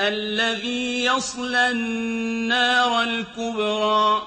الَّذِي يَصْلَى النَّارَ الْكُبْرَىٰ.